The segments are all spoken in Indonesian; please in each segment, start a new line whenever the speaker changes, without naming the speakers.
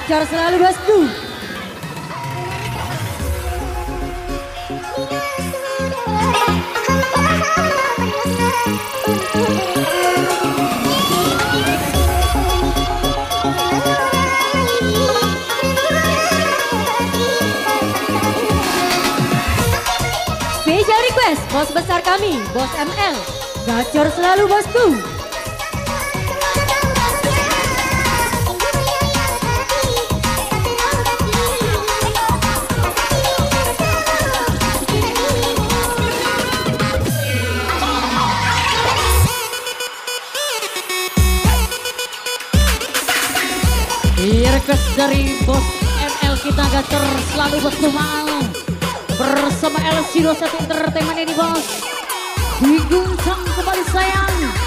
gacor selalu bosku. Special request, bos besar kami, Bos ML, gacor selalu bosku.
Dari bos ML kita gacor selalu bos Tumal bersama LC 21 Entertainment ini bos. Diguncang kembali sayang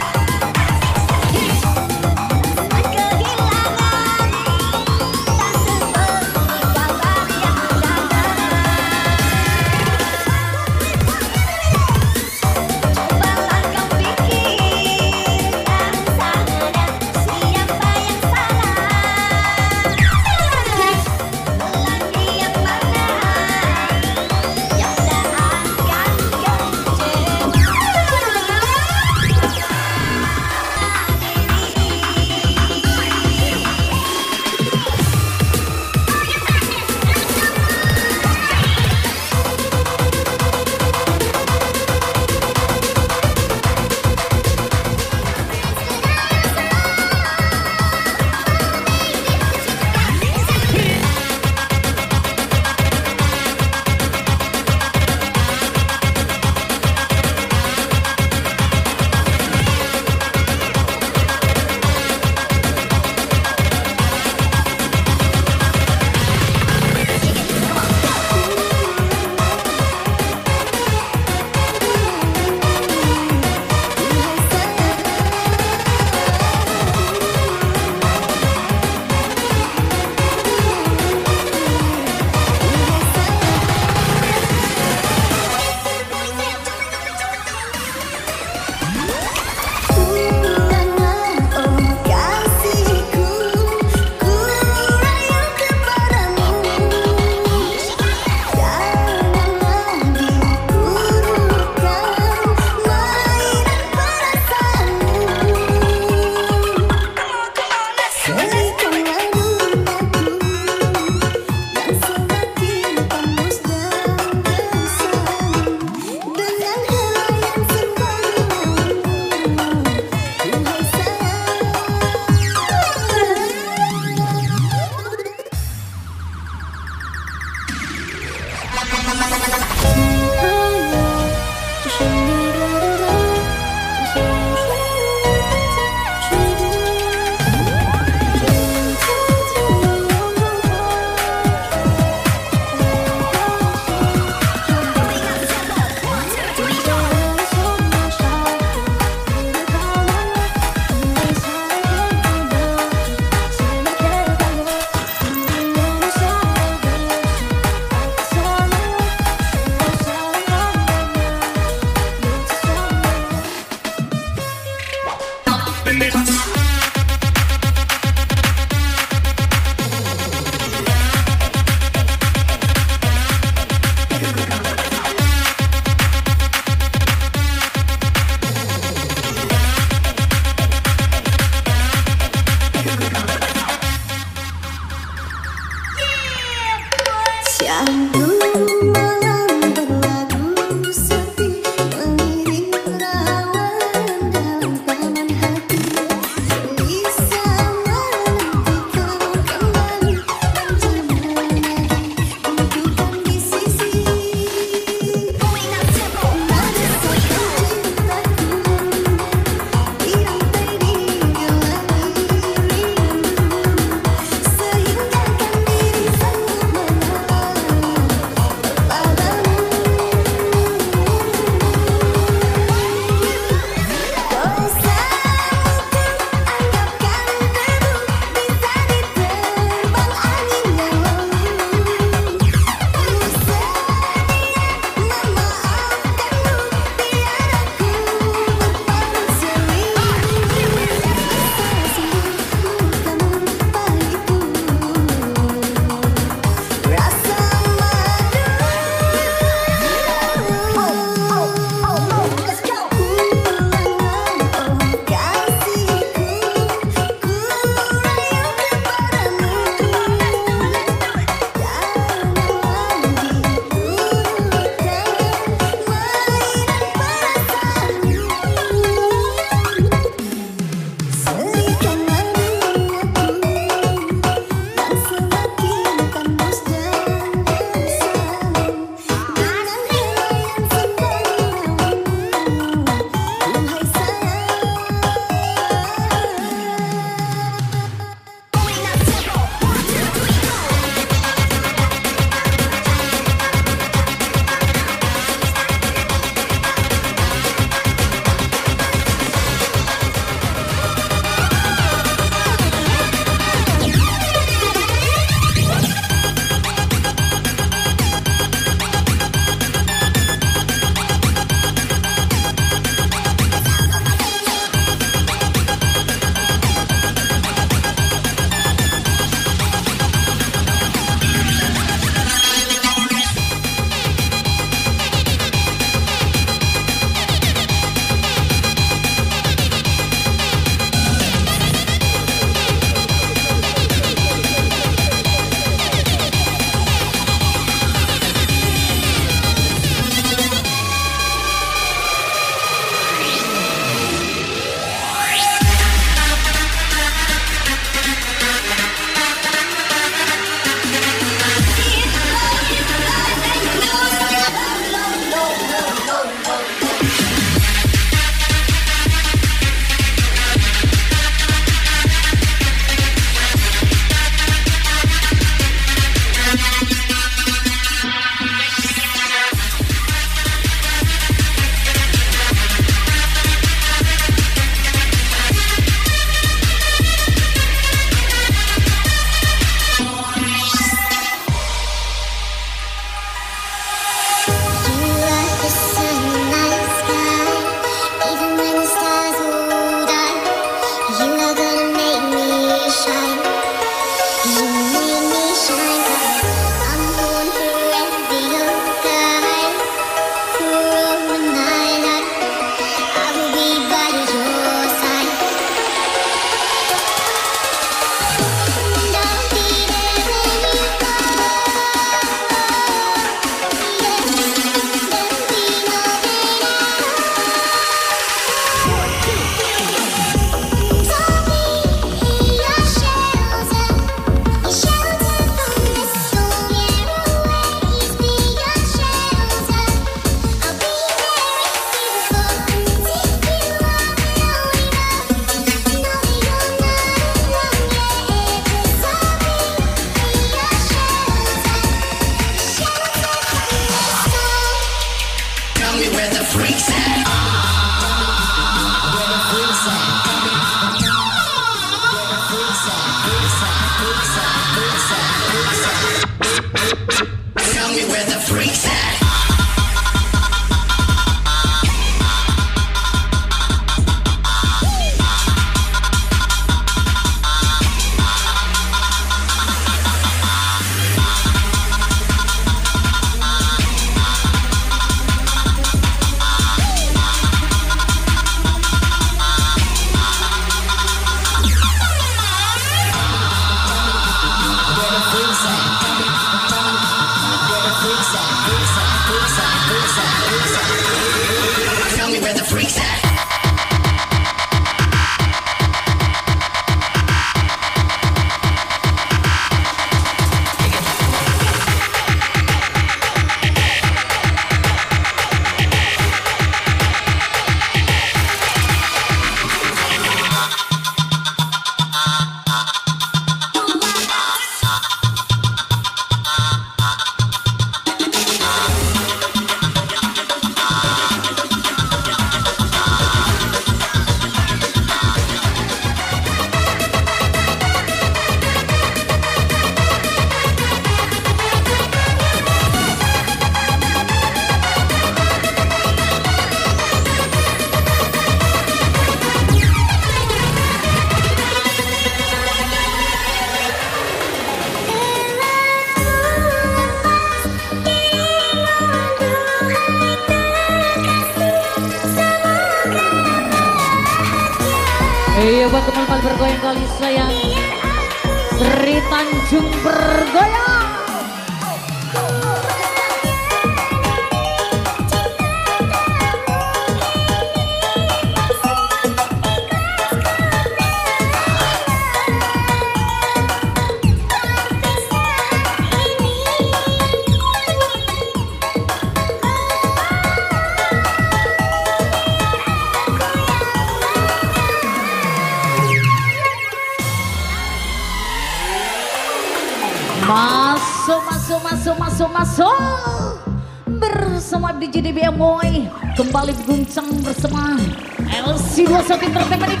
si dua sokin terus temen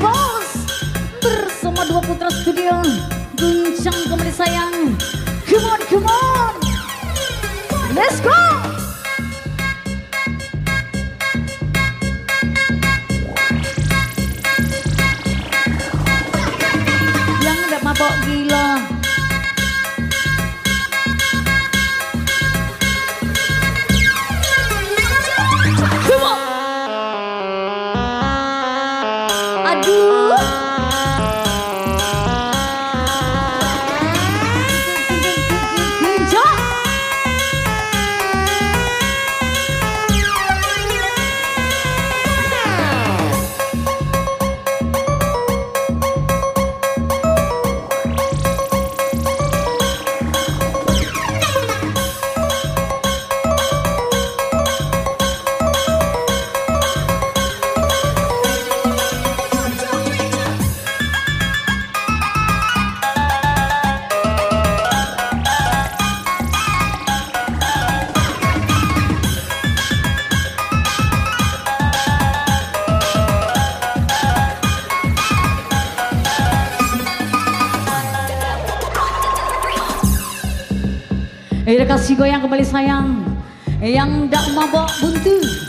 kembali sayang. Yang dak mabok buntu.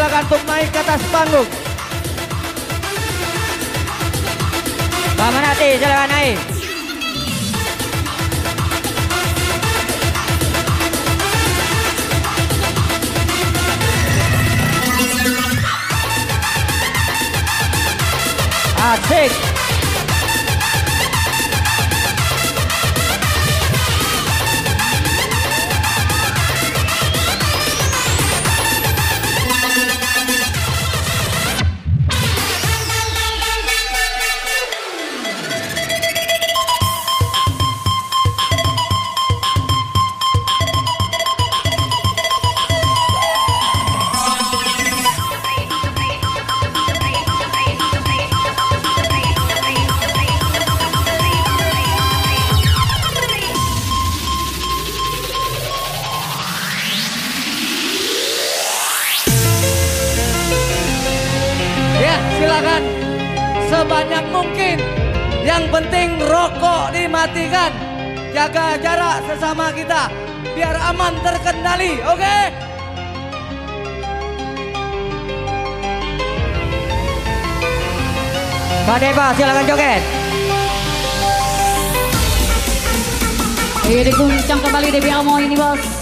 Kami persilakan untuk naik ke atas panggung.
Pak Manati, silakan naik.
Asik. kita biar aman terkendali, oke? Okay?
Pak Deva silakan joget.
Ini dikuncang kembali Debbie Amo ini bos.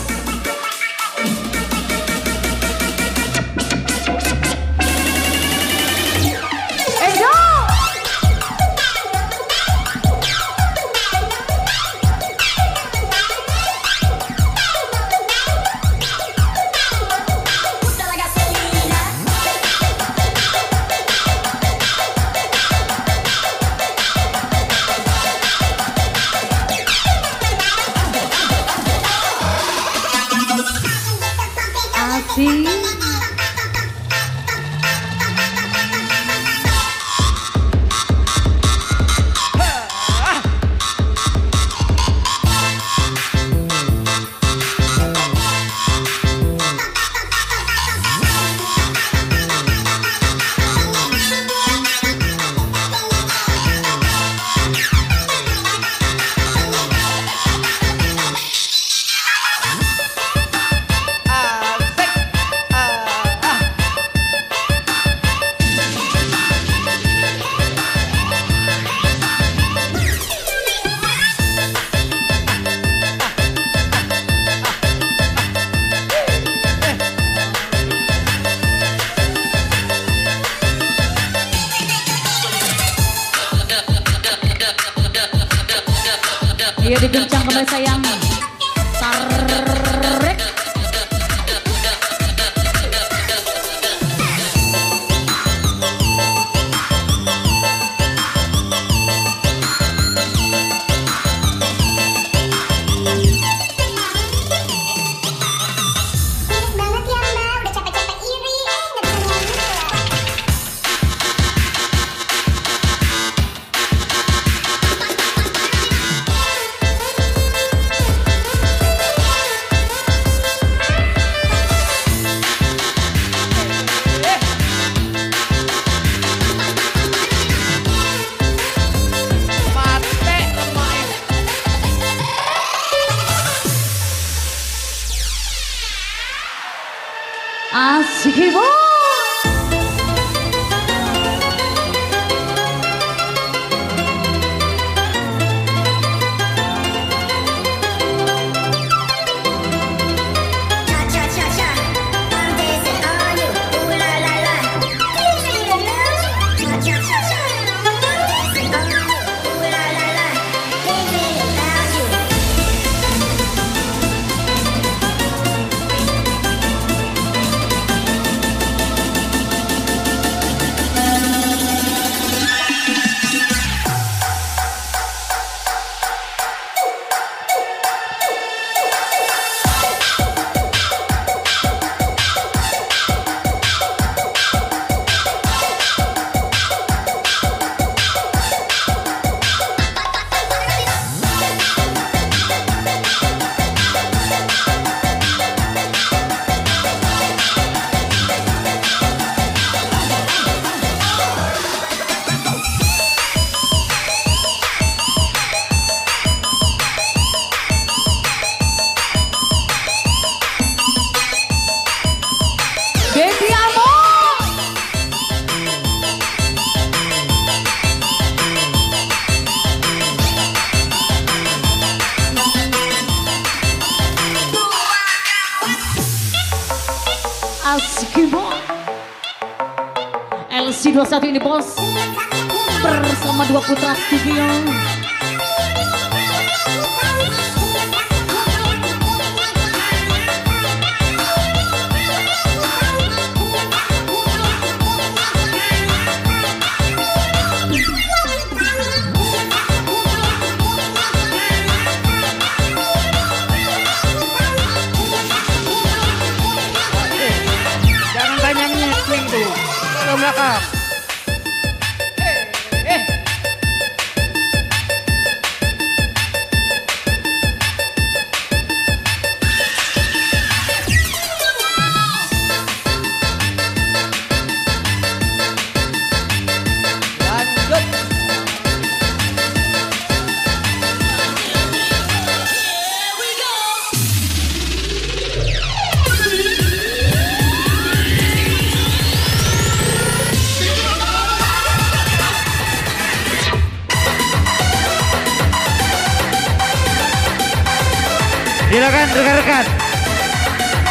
Silakan rekan-rekan.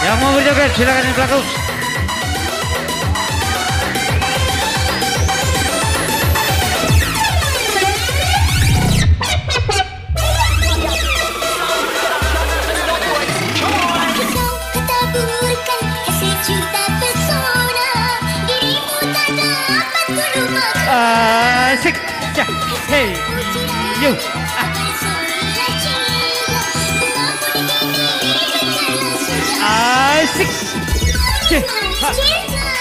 Yang mau berjoget silakan yang belakang ah,
ya, Hey. you. 橘 子